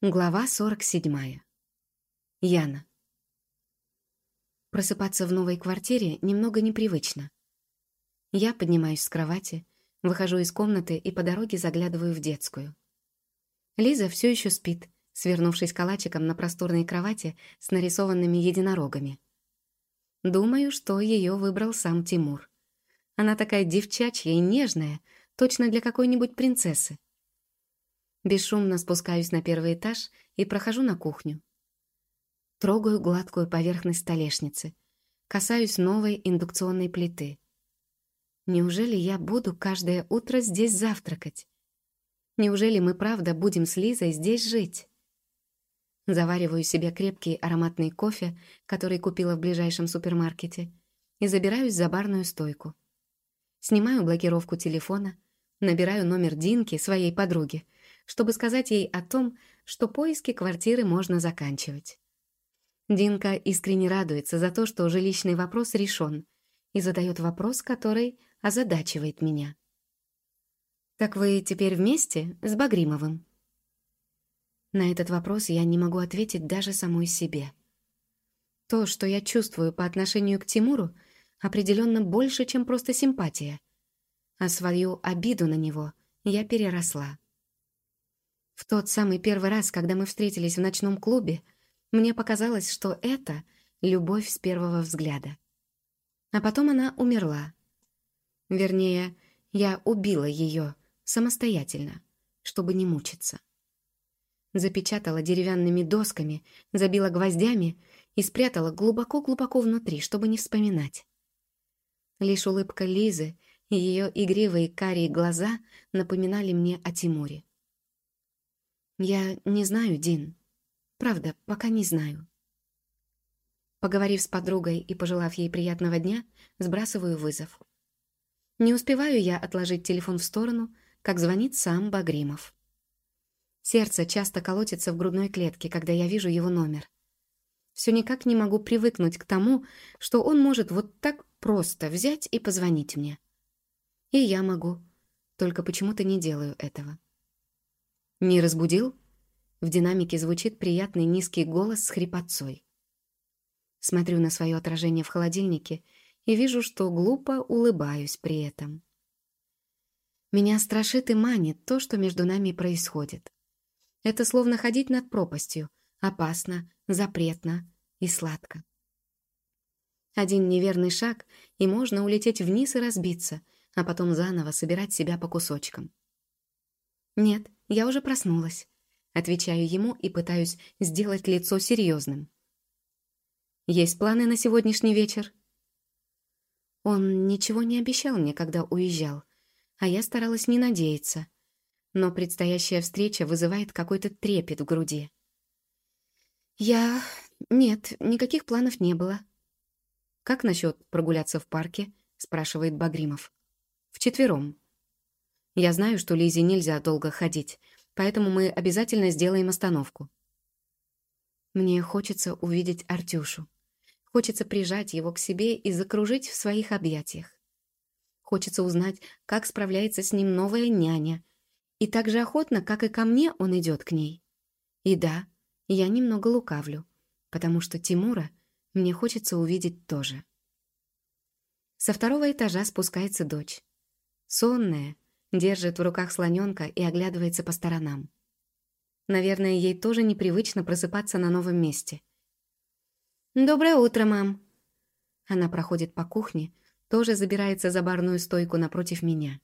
Глава 47. Яна. Просыпаться в новой квартире немного непривычно. Я поднимаюсь с кровати, выхожу из комнаты и по дороге заглядываю в детскую. Лиза все еще спит, свернувшись калачиком на просторной кровати с нарисованными единорогами. Думаю, что ее выбрал сам Тимур. Она такая девчачья и нежная, точно для какой-нибудь принцессы. Бесшумно спускаюсь на первый этаж и прохожу на кухню. Трогаю гладкую поверхность столешницы. Касаюсь новой индукционной плиты. Неужели я буду каждое утро здесь завтракать? Неужели мы правда будем с Лизой здесь жить? Завариваю себе крепкий ароматный кофе, который купила в ближайшем супермаркете, и забираюсь за барную стойку. Снимаю блокировку телефона, набираю номер Динки, своей подруги, чтобы сказать ей о том, что поиски квартиры можно заканчивать. Динка искренне радуется за то, что жилищный вопрос решен, и задает вопрос, который озадачивает меня. «Так вы теперь вместе с Багримовым?» На этот вопрос я не могу ответить даже самой себе. То, что я чувствую по отношению к Тимуру, определенно больше, чем просто симпатия. А свою обиду на него я переросла. В тот самый первый раз, когда мы встретились в ночном клубе, мне показалось, что это любовь с первого взгляда. А потом она умерла. Вернее, я убила ее самостоятельно, чтобы не мучиться. Запечатала деревянными досками, забила гвоздями и спрятала глубоко-глубоко внутри, чтобы не вспоминать. Лишь улыбка Лизы и ее игривые карие глаза напоминали мне о Тимуре. «Я не знаю, Дин. Правда, пока не знаю». Поговорив с подругой и пожелав ей приятного дня, сбрасываю вызов. Не успеваю я отложить телефон в сторону, как звонит сам Багримов. Сердце часто колотится в грудной клетке, когда я вижу его номер. Все никак не могу привыкнуть к тому, что он может вот так просто взять и позвонить мне. И я могу, только почему-то не делаю этого. «Не разбудил?» В динамике звучит приятный низкий голос с хрипотцой. Смотрю на свое отражение в холодильнике и вижу, что глупо улыбаюсь при этом. Меня страшит и манит то, что между нами происходит. Это словно ходить над пропастью. Опасно, запретно и сладко. Один неверный шаг, и можно улететь вниз и разбиться, а потом заново собирать себя по кусочкам. Нет, я уже проснулась. Отвечаю ему и пытаюсь сделать лицо серьезным. Есть планы на сегодняшний вечер? Он ничего не обещал мне, когда уезжал, а я старалась не надеяться. Но предстоящая встреча вызывает какой-то трепет в груди. Я... Нет, никаких планов не было. «Как насчет прогуляться в парке?» — спрашивает Багримов. «Вчетвером. Я знаю, что Лизе нельзя долго ходить, поэтому мы обязательно сделаем остановку. Мне хочется увидеть Артюшу. Хочется прижать его к себе и закружить в своих объятиях. Хочется узнать, как справляется с ним новая няня. И так же охотно, как и ко мне, он идет к ней. И да, я немного лукавлю, потому что Тимура мне хочется увидеть тоже. Со второго этажа спускается дочь. Сонная, держит в руках слоненка и оглядывается по сторонам. Наверное, ей тоже непривычно просыпаться на новом месте. «Доброе утро, мам!» Она проходит по кухне, тоже забирается за барную стойку напротив меня.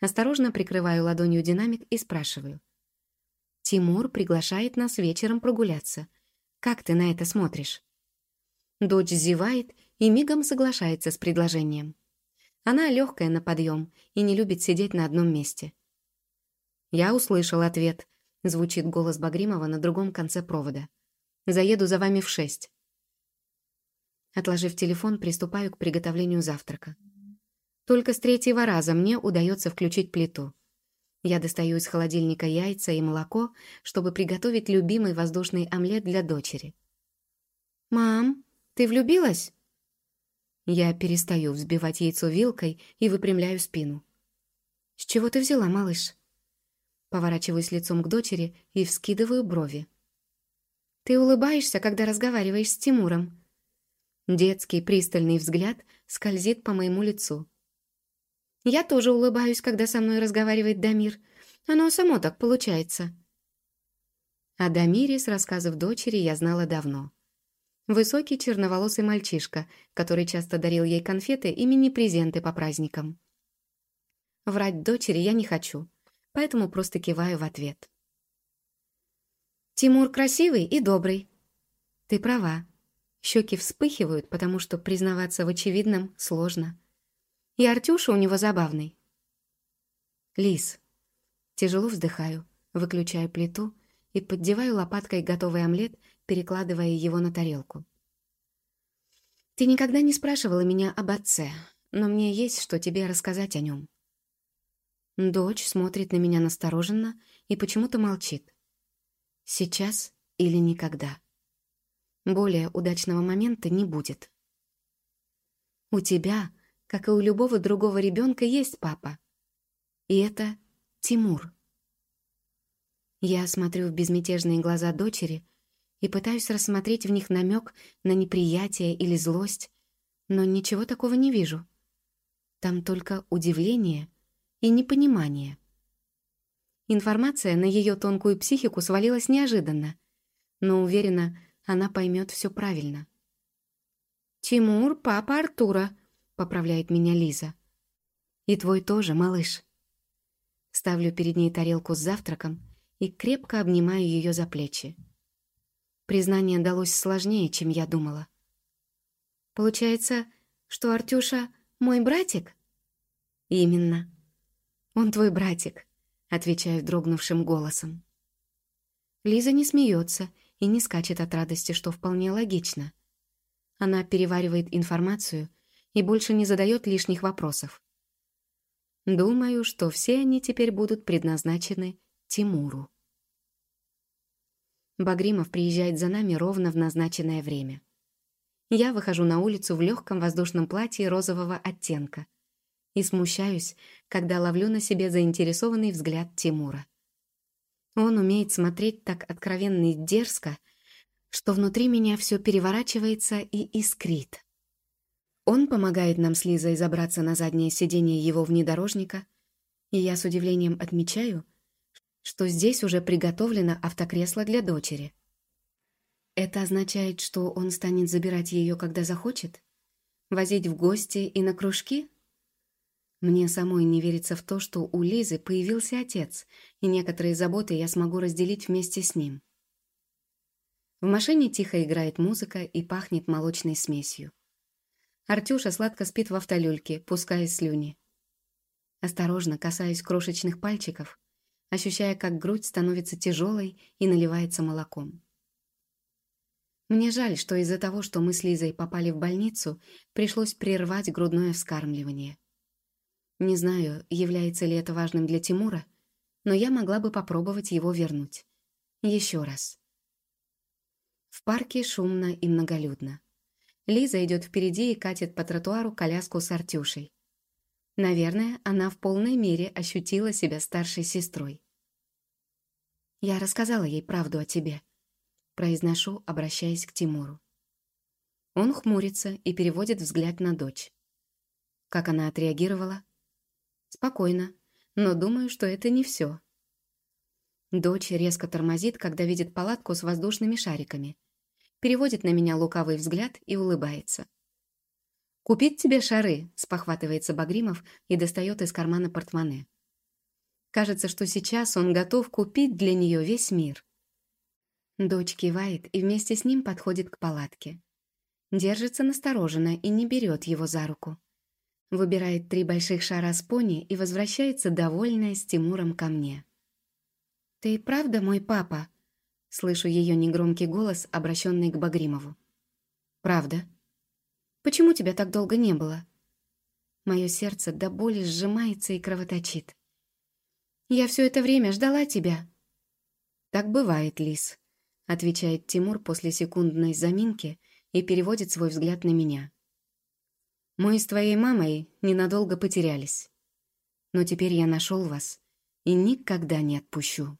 Осторожно прикрываю ладонью динамик и спрашиваю. «Тимур приглашает нас вечером прогуляться. Как ты на это смотришь?» Дочь зевает и мигом соглашается с предложением. Она легкая на подъем и не любит сидеть на одном месте. «Я услышал ответ», — звучит голос Багримова на другом конце провода. «Заеду за вами в шесть». Отложив телефон, приступаю к приготовлению завтрака. Только с третьего раза мне удается включить плиту. Я достаю из холодильника яйца и молоко, чтобы приготовить любимый воздушный омлет для дочери. «Мам, ты влюбилась?» Я перестаю взбивать яйцо вилкой и выпрямляю спину. «С чего ты взяла, малыш?» Поворачиваюсь лицом к дочери и вскидываю брови. «Ты улыбаешься, когда разговариваешь с Тимуром?» Детский пристальный взгляд скользит по моему лицу. «Я тоже улыбаюсь, когда со мной разговаривает Дамир. Оно само так получается». О Дамире с рассказов дочери я знала давно. Высокий черноволосый мальчишка, который часто дарил ей конфеты и мини-презенты по праздникам. Врать дочери я не хочу, поэтому просто киваю в ответ. «Тимур красивый и добрый». «Ты права». Щеки вспыхивают, потому что признаваться в очевидном сложно. И Артюша у него забавный. «Лис». Тяжело вздыхаю, выключаю плиту и поддеваю лопаткой готовый омлет, перекладывая его на тарелку. «Ты никогда не спрашивала меня об отце, но мне есть что тебе рассказать о нем». Дочь смотрит на меня настороженно и почему-то молчит. Сейчас или никогда. Более удачного момента не будет. У тебя, как и у любого другого ребенка, есть папа. И это Тимур. Я смотрю в безмятежные глаза дочери и пытаюсь рассмотреть в них намек на неприятие или злость, но ничего такого не вижу. Там только удивление и непонимание. Информация на ее тонкую психику свалилась неожиданно, но уверена, она поймет все правильно. «Тимур, папа Артура», — поправляет меня Лиза. «И твой тоже, малыш». Ставлю перед ней тарелку с завтраком и крепко обнимаю ее за плечи. Признание далось сложнее, чем я думала. «Получается, что Артюша мой братик?» «Именно. Он твой братик», отвечаю дрогнувшим голосом. Лиза не смеется и не скачет от радости, что вполне логично. Она переваривает информацию и больше не задает лишних вопросов. Думаю, что все они теперь будут предназначены Тимуру. Багримов приезжает за нами ровно в назначенное время. Я выхожу на улицу в легком воздушном платье розового оттенка и смущаюсь, когда ловлю на себе заинтересованный взгляд Тимура. Он умеет смотреть так откровенно и дерзко, что внутри меня все переворачивается и искрит. Он помогает нам с Лизой забраться на заднее сиденье его внедорожника, и я с удивлением отмечаю, что здесь уже приготовлено автокресло для дочери. Это означает, что он станет забирать ее, когда захочет? Возить в гости и на кружки? Мне самой не верится в то, что у Лизы появился отец, и некоторые заботы я смогу разделить вместе с ним. В машине тихо играет музыка и пахнет молочной смесью. Артюша сладко спит в автолюльке, пуская слюни. Осторожно касаюсь крошечных пальчиков, ощущая, как грудь становится тяжелой и наливается молоком. Мне жаль, что из-за того, что мы с Лизой попали в больницу, пришлось прервать грудное вскармливание. Не знаю, является ли это важным для Тимура, но я могла бы попробовать его вернуть. Еще раз. В парке шумно и многолюдно. Лиза идет впереди и катит по тротуару коляску с Артюшей. Наверное, она в полной мере ощутила себя старшей сестрой. «Я рассказала ей правду о тебе», — произношу, обращаясь к Тимуру. Он хмурится и переводит взгляд на дочь. Как она отреагировала? Спокойно, но думаю, что это не все. Дочь резко тормозит, когда видит палатку с воздушными шариками. Переводит на меня лукавый взгляд и улыбается. «Купить тебе шары», — спохватывается Багримов и достает из кармана портмоне. Кажется, что сейчас он готов купить для нее весь мир. Дочь кивает и вместе с ним подходит к палатке. Держится настороженно и не берет его за руку. Выбирает три больших шара с пони и возвращается довольная с Тимуром ко мне. «Ты правда мой папа?» Слышу ее негромкий голос, обращенный к Багримову. «Правда?» «Почему тебя так долго не было?» Мое сердце до боли сжимается и кровоточит. «Я все это время ждала тебя». «Так бывает, Лис», — отвечает Тимур после секундной заминки и переводит свой взгляд на меня. Мы с твоей мамой ненадолго потерялись. Но теперь я нашел вас и никогда не отпущу.